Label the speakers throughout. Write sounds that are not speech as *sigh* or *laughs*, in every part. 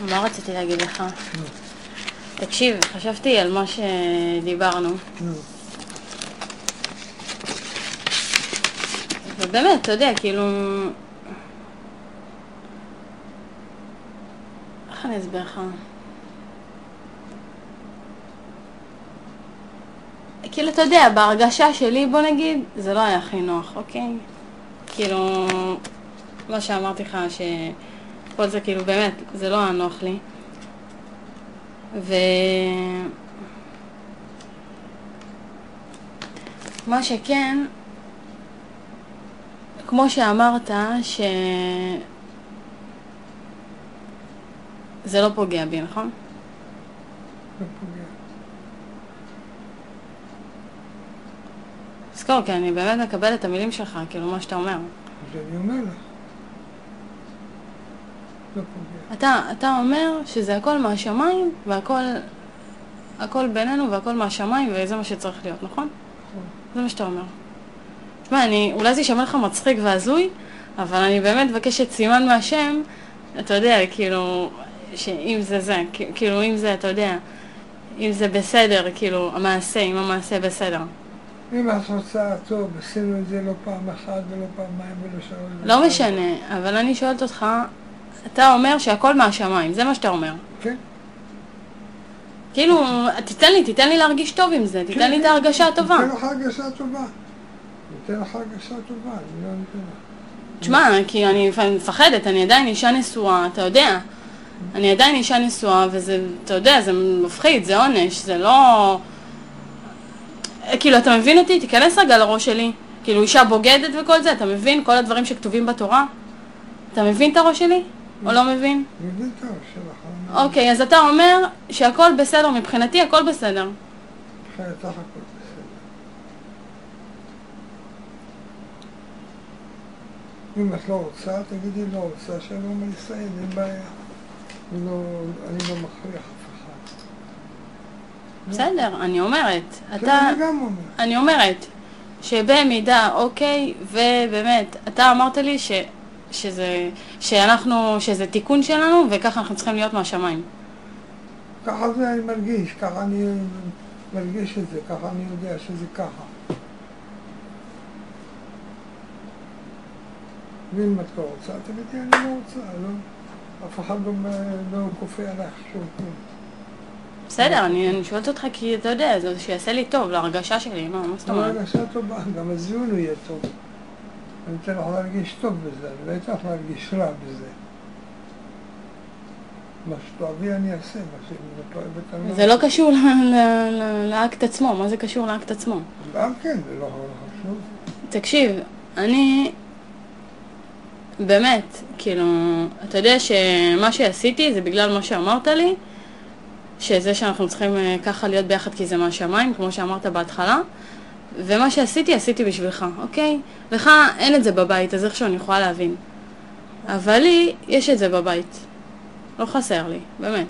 Speaker 1: מה רציתי להגיד לך? תקשיב, חשבתי על מה שדיברנו,
Speaker 2: נו,
Speaker 1: ובאמת, אתה יודע, כאילו... איך אני אסביר לך? כאילו, אתה יודע, בהרגשה שלי, בוא נגיד, זה לא היה הכי נוח, אוקיי? כאילו, מה שאמרתי לך, שכל זה כאילו, באמת, זה לא היה נוח לי. ו... מה שכן, כמו שאמרת, ש... זה לא פוגע בי, נכון?
Speaker 2: לא פוגע.
Speaker 1: תזכור, כי אני באמת מקבלת את המילים שלך, כאילו, מה שאתה אומר.
Speaker 2: אז אני אומר לך.
Speaker 1: אתה, אתה אומר שזה הכל מהשמיים, והכל הכל בינינו והכל מהשמיים, וזה מה שצריך להיות, נכון?
Speaker 2: נכון.
Speaker 1: זה מה שאתה אומר. תשמע, אני, אולי זה יישמע לך מצחיק והזוי, אבל אני באמת מבקשת סימן מהשם, אתה יודע, כאילו, שאם זה זה, כאילו, אם זה, אתה יודע, אם זה בסדר, כאילו, המעשה, אם המעשה בסדר.
Speaker 2: אם את רוצה, טוב, עשינו את זה לא פעם אחת ולא פעמיים ולא שלוש.
Speaker 1: לא משנה, אבל אני שואלת אותך, אתה אומר שהכל מהשמיים, זה מה שאתה אומר.
Speaker 2: כן.
Speaker 1: כאילו, תיתן לי, תיתן לי להרגיש טוב עם זה, תיתן לי את ההרגשה הטובה.
Speaker 2: ניתן לך הרגשה טובה. ניתן לך הרגשה טובה, אני לא ניתן לך.
Speaker 1: תשמע, כי אני מפחדת, אני עדיין אישה נשואה, אתה יודע. אני עדיין אישה נשואה, וזה, אתה יודע, זה מפחיד, זה עונש, זה לא... כאילו, אתה מבין אותי? תיכנס רגע לראש שלי. כאילו, אישה בוגדת וכל זה, אתה מבין? כל הדברים שכתובים בתורה? אתה מבין את הראש שלי? או לא מבין?
Speaker 2: מבין שלך. אני
Speaker 1: אוקיי, אז אתה אומר שהכל בסדר, מבחינתי הכל בסדר.
Speaker 2: מבחינתך הכל בסדר. אם את לא רוצה, תגידי לא רוצה, שלום על ישראל, אין בעיה. אני לא, אני לא מכריח אף אחד.
Speaker 1: בסדר, אני אומרת.
Speaker 2: זה
Speaker 1: אתה...
Speaker 2: אני גם אומר.
Speaker 1: אני אומרת שבמידה, אוקיי, ובאמת, אתה אמרת לי ש, שזה, שאנחנו, שזה תיקון שלנו, וככה אנחנו צריכים להיות מהשמיים.
Speaker 2: ככה זה אני מרגיש, ככה אני מרגיש את זה, ככה אני יודע שזה ככה. ואם את לא רוצה, תגידי אני לא רוצה, לא, אף אחד לא, לא כופה עלייך שום כלום.
Speaker 1: בסדר, אני, אני שואלת אותך כי אתה יודע, זה שיעשה לי טוב, להרגשה שלי, מה, מה זאת אומרת?
Speaker 2: הרגשה טובה, גם הזיון הוא יהיה טוב. אני לך להרגיש טוב בזה, אני לא לך להרגיש רע בזה. מה שתאהבי אני אעשה, מה שאם את לא אוהבת אני
Speaker 1: זה לא קשור לאקט עצמו, מה זה קשור לאקט עצמו?
Speaker 2: גם כן, זה לא חשוב.
Speaker 1: תקשיב, אני באמת, כאילו, אתה יודע שמה שעשיתי זה בגלל מה שאמרת לי, שזה שאנחנו צריכים אה, ככה להיות ביחד כי זה מהשמיים, כמו שאמרת בהתחלה, ומה שעשיתי, עשיתי בשבילך, אוקיי? לך אין את זה בבית, אז איכשהו אני יכולה להבין. אבל לי, יש את זה בבית. לא חסר לי, באמת.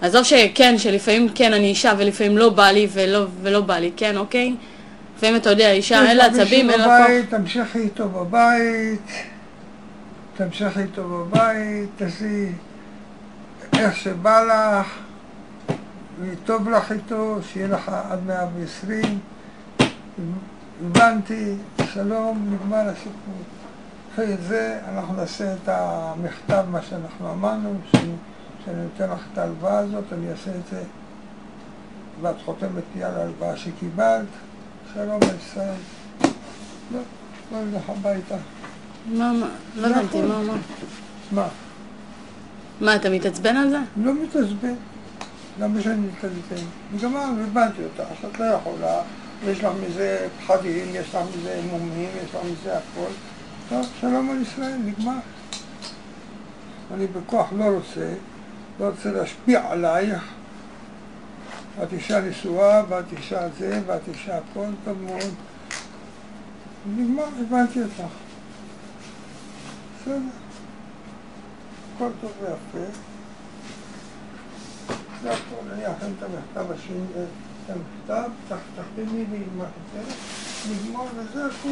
Speaker 1: עזוב שכן, שלפעמים כן אני אישה ולפעמים לא בא לי ולא, ולא בא לי, כן, אוקיי? לפעמים אתה יודע, אישה אין לה עצבים, אין לה כוח.
Speaker 2: תמשיכי איתו בבית, תמשיכי איתו בבית, תעשי איך שבא לך, וטוב לך איתו, שיהיה לך עד 120. הבנתי, שלום, נגמר הסיפור. אחרי זה אנחנו נעשה את המכתב, מה שאנחנו אמרנו, שאני נותן לך את ההלוואה הזאת, אני אעשה את זה, ואת חותמת לי על ההלוואה שקיבלת. שלום על ישראל. לא, לא נלך הביתה.
Speaker 1: מה, מה, לא
Speaker 2: זה
Speaker 1: הבנתי. מה, מה?
Speaker 2: מה,
Speaker 1: מה, אתה מתעצבן על זה?
Speaker 2: לא מתעצבן. למה שאני מתעצבן? וגמרנו, הבנתי אותך, את לא יכולה, יש לך מזה פחדים, יש לך מזה מומים, יש לך מזה הכל. טוב, שלום על ישראל, נגמר. אני בכוח לא רוצה, לא רוצה להשפיע עלייך. את אישה נשואה, ואת אישה זה, ואת אישה הכל, טוב מאוד. נגמר, הבנתי אותך. בסדר. הכל טוב ויפה. זה הכל, אני אכן את המכתב השני, את המכתב, תח- תחתמי לי עם זה, נגמר וזה הכל.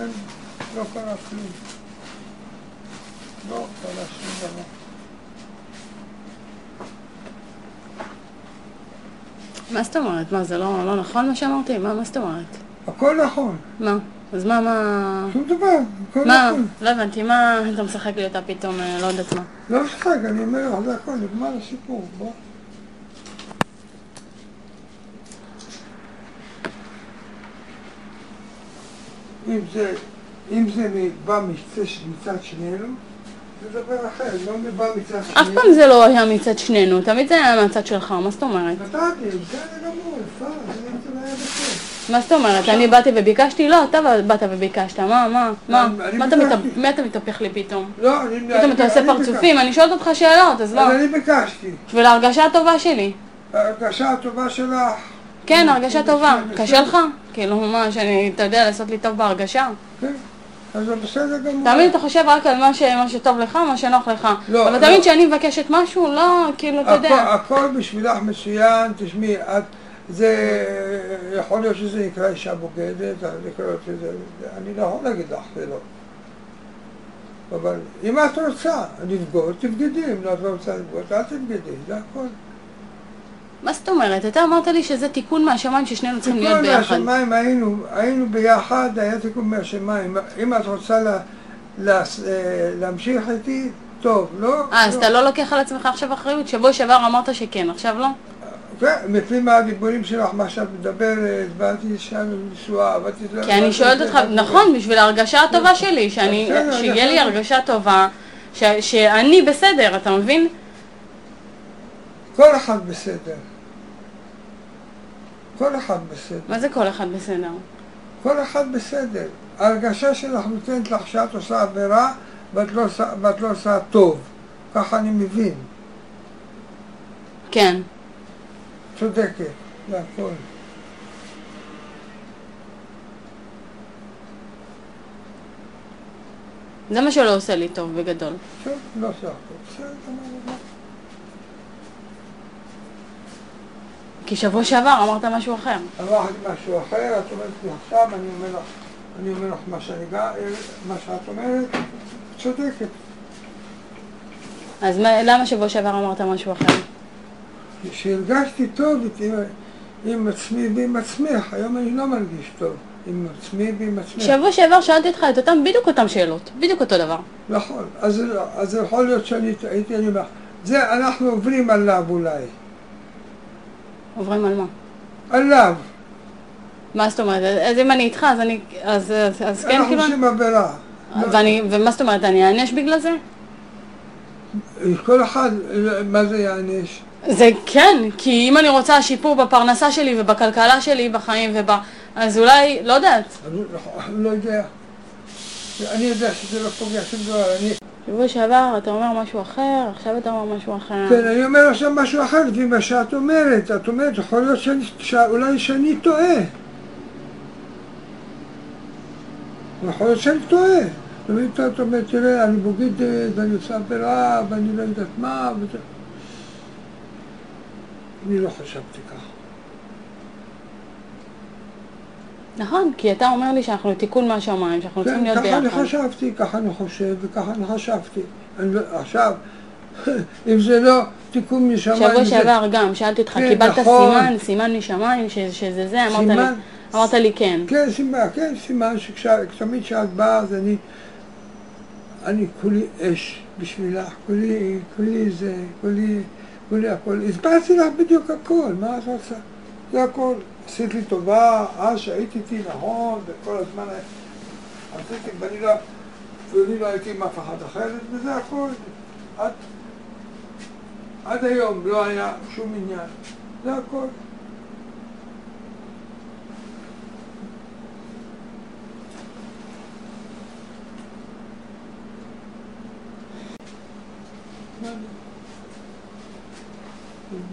Speaker 2: אין, לא קרה כלום. לא, עלה שום דבר.
Speaker 1: מה זאת אומרת? מה, זה לא, לא נכון מה שאמרתי? מה, מה זאת אומרת?
Speaker 2: הכל נכון,
Speaker 1: מה? אז מה, מה...
Speaker 2: שום דבר, הכל
Speaker 1: מה?
Speaker 2: נכון.
Speaker 1: לא הבנתי, מה אתה משחק לי אותה פתאום, אה, לא יודעת מה.
Speaker 2: לא משחק, אני אומר זה הכל, נגמר הסיפור, בוא. אם זה, אם זה בא מצד, שנינו, זה דבר אחר, לא בא מצד שנינו.
Speaker 1: אף פעם זה לא היה מצד שנינו, תמיד זה היה מהצד שלך, מה זאת אומרת?
Speaker 2: נתתי, בסדר גמור, יפה, זה לא היה בסדר.
Speaker 1: מה זאת אומרת? אני באתי וביקשתי? לא, אתה באת וביקשת, מה, מה, מה? מה אתה מתהפך לי פתאום?
Speaker 2: לא, אני...
Speaker 1: פתאום אתה עושה פרצופים, אני שואלת אותך שאלות, אז לא.
Speaker 2: אז אני ביקשתי.
Speaker 1: בשביל ההרגשה הטובה שלי.
Speaker 2: ההרגשה הטובה שלך.
Speaker 1: כן, הרגשה טובה. קשה לך? כאילו, מה, שאני, אתה יודע, לעשות לי טוב בהרגשה?
Speaker 2: כן, אז זה בסדר גמור.
Speaker 1: תמיד אתה חושב רק על מה ש- מה שטוב לך, מה שנוח לך.
Speaker 2: לא,
Speaker 1: אבל
Speaker 2: לא.
Speaker 1: תמיד כשאני מבקשת משהו, לא, כאילו, אתה יודע.
Speaker 2: הכל בשבילך מצוין, תשמעי, את, זה, יכול להיות שזה נקרא אישה בוגדת, אני לא יכול להגיד לך שלא. אבל אם את רוצה לבגוד, תבגדי, אם לא את לא רוצה לבגוד, אל תבגדי, זה הכל.
Speaker 1: מה זאת אומרת? אתה אמרת לי שזה תיקון מהשמיים ששנינו צריכים להיות
Speaker 2: תיקון
Speaker 1: ביחד.
Speaker 2: מהשמיים היינו, היינו ביחד, היה תיקון מהשמיים. אם את רוצה לה, לה, אה, להמשיך איתי, טוב, לא?
Speaker 1: אה, אז
Speaker 2: לא.
Speaker 1: אתה לא לוקח על עצמך עכשיו אחריות? שבוע שעבר אמרת שכן, עכשיו לא?
Speaker 2: כן, לפי מה הדיבורים שלך, מה שאת מדברת, באתי שם נשואה, באתי...
Speaker 1: כי אני שואלת אותך, נכון, בשביל ההרגשה הטובה שלי, שאני,
Speaker 2: בסדר,
Speaker 1: שיהיה לי. הרגשה טובה, שאני בסדר, אתה מבין?
Speaker 2: כל אחד בסדר. כל אחד בסדר.
Speaker 1: מה זה כל אחד בסדר?
Speaker 2: כל אחד בסדר. ההרגשה שלך נותנת לך שאת עושה עבירה ואת לא ואת לא עושה טוב. ככה אני מבין.
Speaker 1: כן.
Speaker 2: צודקת, זה הכל.
Speaker 1: זה מה שלא עושה לי טוב בגדול.
Speaker 2: טוב, לא עושה טוב. בסדר,
Speaker 1: כי שבוע שעבר אמרת משהו אחר.
Speaker 2: אמרתי משהו אחר, את אומרת לי עכשיו, אני אומר לך, אני אומר לך מה שאני גם, מה שאת אומרת, צודקת.
Speaker 1: אז מה, למה שבוע שעבר אמרת משהו אחר?
Speaker 2: כשהרגשתי טוב עם, עם עצמי ועם עצמך, היום אני לא מרגיש טוב עם עצמי ועם עצמך.
Speaker 1: שבוע שעבר שאלתי אותך את אותם, בדיוק אותם שאלות, בדיוק אותו דבר.
Speaker 2: נכון, אז, אז יכול להיות שאני טעיתי, אני אומר, זה אנחנו עוברים עליו אולי,
Speaker 1: עוברים על מה?
Speaker 2: עליו,
Speaker 1: מה זאת אומרת? אז אם אני איתך, אז אני... אז, אז, אז כן,
Speaker 2: אנחנו
Speaker 1: כאילו...
Speaker 2: עושים עבירה.
Speaker 1: ואני, ומה זאת אומרת, אני אענש בגלל זה?
Speaker 2: כל אחד, מה זה יענש?
Speaker 1: זה כן, כי אם אני רוצה שיפור בפרנסה שלי ובכלכלה שלי בחיים וב... אז אולי, לא יודעת.
Speaker 2: לא- אני לא יודע. אני יודע שזה לא פוגע שום דבר, אני...
Speaker 1: שבוע שעבר אתה אומר משהו אחר, עכשיו אתה אומר משהו אחר.
Speaker 2: כן, אני אומר עכשיו משהו אחר לפי מה שאת אומרת. את אומרת, יכול להיות שאני, שאולי שאני טועה. יכול להיות שאני טועה. תמיד את אומרת, תראה, אני בוגדת, ואני עושה עבירה, ואני לא יודעת מה, וזה... אני לא חשבתי ככה.
Speaker 1: נכון, כי אתה אומר לי שאנחנו תיקון מהשמיים, שאנחנו צריכים
Speaker 2: כן,
Speaker 1: להיות
Speaker 2: ככה אני
Speaker 1: ביחד.
Speaker 2: חשבתי, ככה אני חושב, וככה אני חשבתי. אני לא, עכשיו, *laughs* אם זה לא תיקון משמיים...
Speaker 1: שבוע שעבר גם, שאלתי אותך,
Speaker 2: כן,
Speaker 1: קיבלת
Speaker 2: נכון.
Speaker 1: סימן, סימן משמיים, ש- שזה זה, אמרת לי? אמרת לי כן.
Speaker 2: כן, סימן, כן, סימן שתמיד כשאת באה, אז אני, אני כולי אש בשבילך, כולי, כולי זה, כולי, כולי הכל. הסברתי לך בדיוק הכל, מה את רוצה? זה הכל. עשית לי טובה, אז שהיית איתי נכון, וכל הזמן עשיתי, ואני לא, ואני לא הייתי עם אף אחד אחרת, וזה הכל. עד, עד היום לא היה שום עניין, זה הכל.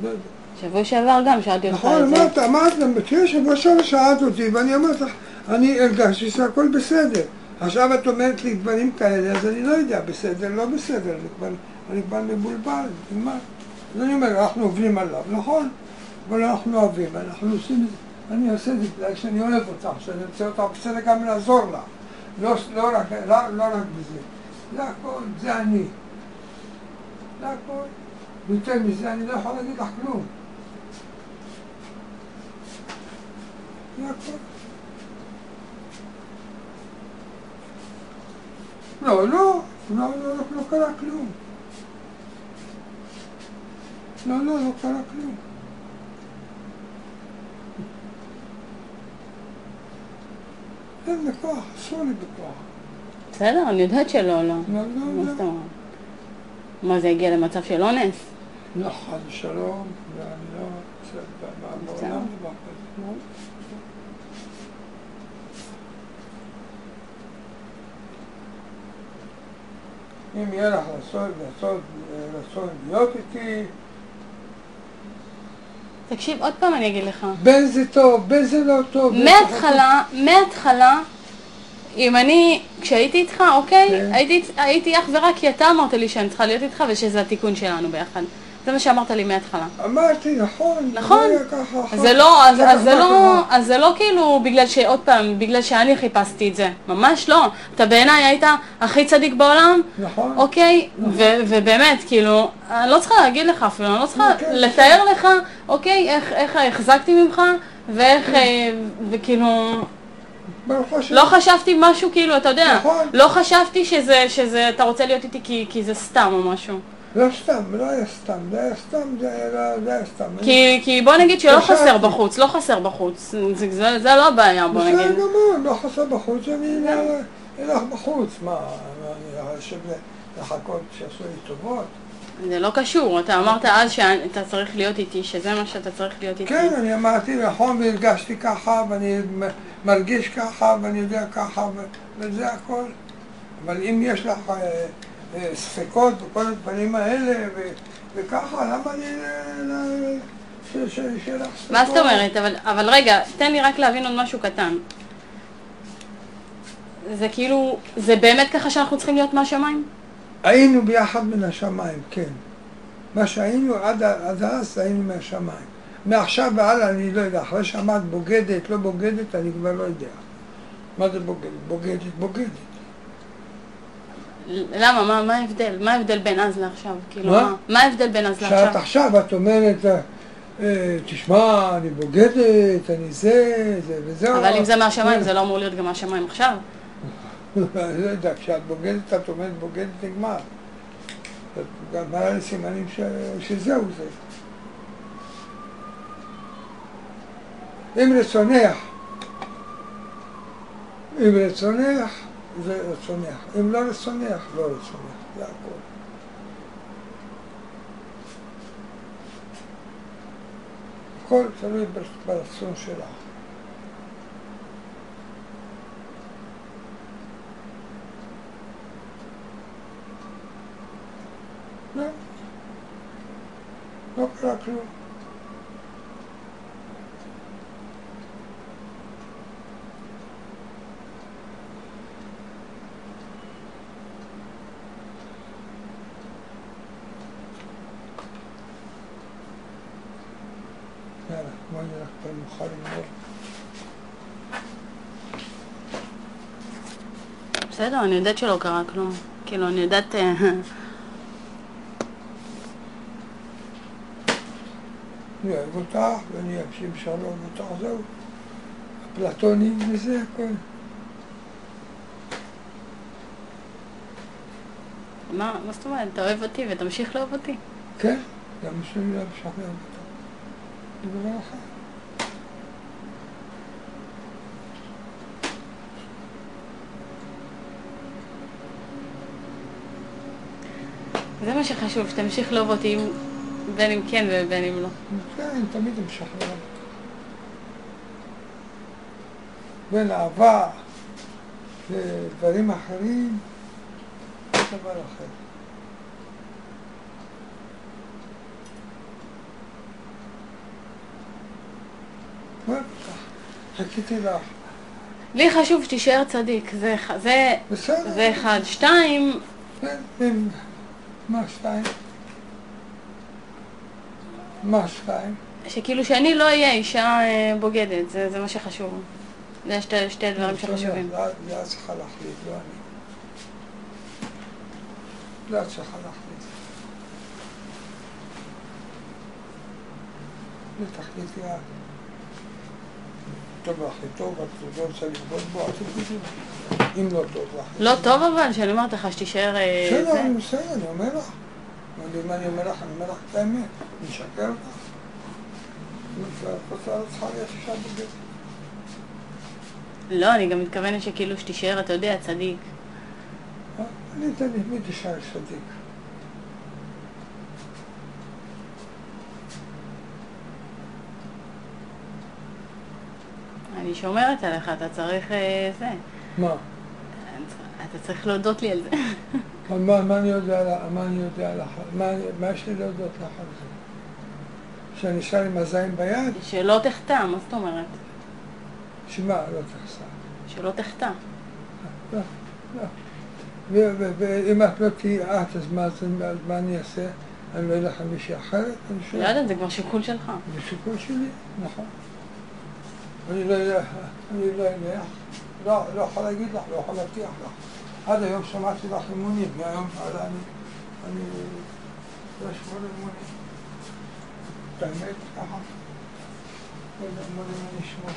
Speaker 2: לא יודע.
Speaker 1: שבוע שעבר גם שאלתי אותך
Speaker 2: נכון,
Speaker 1: את זה.
Speaker 2: אמרת, אמרת, תראה שבוע שעבר שאלת אותי, ואני אמרתי לך, אני הרגשתי שהכל בסדר. עכשיו את אומרת לי דברים כאלה, אז אני לא יודע, בסדר, לא בסדר, אני כבר, אני כבר מבולבל, נגמר. אז אני אומר, אנחנו עוברים עליו, נכון, אבל אנחנו אוהבים, אנחנו עושים את זה, אני עושה את זה בגלל שאני אוהב אותך, שאני רוצה אותך בסדר גם לעזור לה, לא, לא, רק, לא, לא רק בזה. זה הכל, זה אני. זה הכל. יותר מזה אני לא יכול להגיד לך כלום. זה הכל. לא, לא, לא, לא, לא, לא קרה כלום. לא, לא, לא קרה כלום. אין לי כוח, אסור לי בכוח.
Speaker 1: בסדר, אני יודעת שלא, לא.
Speaker 2: לא, לא, לא.
Speaker 1: מה, זה הגיע למצב של אונס?
Speaker 2: לא, חס ושלום, ואני לא רוצה ב- ב- בעולם דבר כזה. לא. אם יהיה לך רצון, רצון, רצון להיות איתי,
Speaker 1: תקשיב, עוד פעם אני אגיד לך.
Speaker 2: בין זה טוב, בין זה לא טוב. זה
Speaker 1: מההתחלה, מההתחלה, אם אני, כשהייתי איתך, אוקיי?
Speaker 2: כן.
Speaker 1: הייתי, הייתי אך ורק כי אתה אמרת לי שאני צריכה להיות איתך ושזה התיקון שלנו ביחד. זה מה שאמרת לי מההתחלה.
Speaker 2: אמרתי, נכון.
Speaker 1: נכון.
Speaker 2: זה
Speaker 1: אז זה לא, אז, זה לא, אז זה לא כאילו בגלל שעוד פעם, בגלל שאני חיפשתי את זה. ממש לא. אתה בעיניי היית הכי צדיק בעולם.
Speaker 2: נכון.
Speaker 1: אוקיי? ו- ובאמת, כאילו, אני לא צריכה להגיד לך אפילו, אני לא צריכה
Speaker 2: כן,
Speaker 1: לתאר לך, אוקיי, איך, איך החזקתי ממך, ואיך, אה, וכאילו. לא חשבתי משהו, כאילו, אתה יודע,
Speaker 2: נכון.
Speaker 1: לא חשבתי שזה, שזה, אתה רוצה להיות איתי כי, כי זה סתם או משהו.
Speaker 2: לא סתם, לא היה סתם, זה היה סתם, זה היה לא- זה היה סתם.
Speaker 1: כי, כי בוא נגיד שלא. חסר בחוץ, לא חסר בחוץ, זה, זה, זה לא הבעיה, בוא
Speaker 2: בסדר
Speaker 1: נגיד.
Speaker 2: גמור, לא חסר בחוץ, אני לא- אלך בחוץ. מה, אני אשב לחכות שיעשו לי טובות?
Speaker 1: זה לא קשור, אתה אמרת אז שאתה צריך להיות איתי, שזה מה שאתה צריך להיות איתי.
Speaker 2: כן, אני אמרתי נכון והרגשתי ככה, ואני מרגיש ככה, ואני יודע ככה, וזה הכל. אבל אם יש לך אה, ספקות וכל הדברים האלה, ו- וככה, למה אני... ל- ל- ש- ש- שיהיה לך ספקות?
Speaker 1: מה זאת אומרת? אבל, אבל רגע, תן לי רק להבין עוד משהו קטן. זה כאילו, זה באמת ככה שאנחנו צריכים להיות מהשמיים?
Speaker 2: היינו ביחד מן השמיים, כן. מה שהיינו עד, עד אז היינו מהשמיים. מעכשיו והלאה אני לא יודע, אחרי שאמרת בוגדת, לא בוגדת, אני כבר לא יודע. מה זה בוגדת? בוגדת, בוגדת.
Speaker 1: למה? מה, מה ההבדל? מה ההבדל בין אז לעכשיו? כאילו,
Speaker 2: מה?
Speaker 1: מה? ההבדל בין אז
Speaker 2: שאת
Speaker 1: לעכשיו?
Speaker 2: עכשיו, את אומרת, אה, תשמע, אני בוגדת, אני זה, זה וזהו.
Speaker 1: אבל אם זה מהשמיים, זה לא אמור להיות גם מהשמיים עכשיו?
Speaker 2: אני *laughs* לא יודע, כשאת בוגדת, את אומרת בוגדת נגמר. גם מראה סימנים. שזהו זה. אם רצונך, אם רצונך, זה רצונך. אם לא רצונך, לא רצונך. זה הכל. הכל תלוי בר- ברצון שלך. לא. לא קרה כלום.
Speaker 1: בסדר, אני יודעת שלא קרה כלום. כאילו, אני יודעת... אה,
Speaker 2: אני אוהב אותך, ואני אגשים שלום אותך, זהו. אפלטוני וזה הכל.
Speaker 1: מה מה זאת אומרת? אתה אוהב אותי ותמשיך לאהוב אותי.
Speaker 2: כן, גם שלי לא משחרר אותך. זה דבר אחד.
Speaker 1: זה מה שחשוב, שתמשיך לאהוב אותי, בין אם כן ובין אם לא.
Speaker 2: כן, תמיד הם משחררים. בין אהבה לדברים אחרים, זה דבר אחר. חיכיתי לך.
Speaker 1: לי חשוב שתישאר צדיק, זה, אחד- זה. זה אחד. שתיים,
Speaker 2: כן, אם- מה שתיים? מה שתיים?
Speaker 1: שכאילו שאני לא אהיה אישה אה, בוגדת, זה, זה מה שחשוב. זה שתי, שתי דברים שחשובים.
Speaker 2: זה- זה את צריכה להחליט, לא אני. לא צריכה להחליט. ותחליטי את. טוב לך, טוב, את לא רוצה לגבות בו, אל תגידי אם לא טוב לך.
Speaker 1: לא טוב אבל, שאני אומרת לך שתישאר... אה,
Speaker 2: בסדר. אני בסדר, אני אומר לך. אם אני אומר לך, אני אומר לך את האמת. אני משקר לך.
Speaker 1: לא, אני גם מתכוונת שכאילו שתישאר, אתה יודע, צדיק.
Speaker 2: אני תמיד אישה צדיק.
Speaker 1: אני שומרת עליך, אתה צריך אה, זה.
Speaker 2: מה?
Speaker 1: אתה צריך להודות לי על זה.
Speaker 2: מה, מה אני יודע, מה אני יודע לך? מה, יש לי להודות לך על זה? שאני אשאל עם הזין ביד?
Speaker 1: שלא תחטא, מה זאת אומרת?
Speaker 2: שמה לא תחסר?
Speaker 1: שלא תחטא.
Speaker 2: לא, לא. ו- ואם את לא תהיי את, אז מה, אני אעשה? אני לא אלך למישהי אחרת? אני
Speaker 1: לא
Speaker 2: שואל.
Speaker 1: יודעת, זה כבר שיקול שלך.
Speaker 2: זה שיקול שלי, נכון. אני לא אלך, אני לא אלך, לא, לא יכול להגיד לך, לא יכול להבטיח לך. עד היום שמעתי לך אמונים, מהיום ועד אני, אני לא אשמור אמונים. את האמת, ככה. לא יודע אמונים אני אשמור.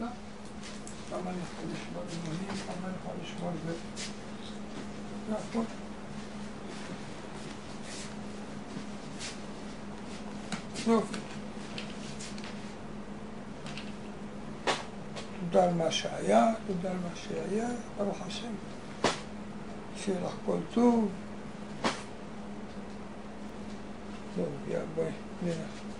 Speaker 2: לא. כמה אני יכול לשמור אמונים, כמה אני יכול לשמור זה. זה הכל. יופי. תודה על מה שהיה,